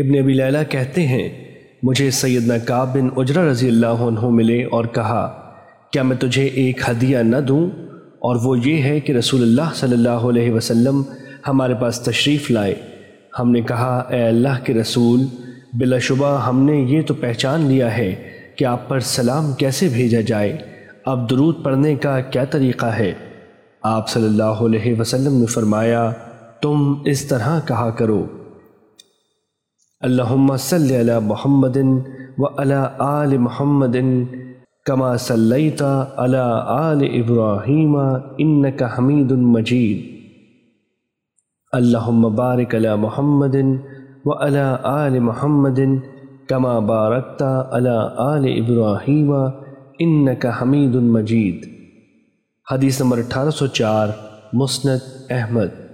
ابن ابی لیلہ کہتے ہیں، مجھے سیدنا کعب بن اجرہ رضی اللہ عنہ ملے اور کہا، کیا میں تجھے ایک ہدیہ نہ دوں؟ اور وہ یہ ہے کہ رسول اللہ صلی اللہ علیہ وسلم ہمارے پاس تشریف لائے۔ ہم نے کہا، اے اللہ کے رسول، بلا شبہ ہم نے یہ تو پہچان لیا ہے کہ آپ پر سلام کیسے بھیجا جائے۔ اب درود پڑھنے کا کیا طریقہ ہے؟ آپ صلی اللہ علیہ وسلم نے فرمایا، تم اس طرح کہا کرو۔ اللہم صلی علی محمد و علی آل محمد کما صلیت علی آل ابراہیم انکا حمید مجید۔ اللہم بارک علی محمد و علی آل محمد کما بارکت علی آل ابراہیم انکا حمید مجید۔ حدیث نمبر اٹھارہ سو چار، مسند احمد۔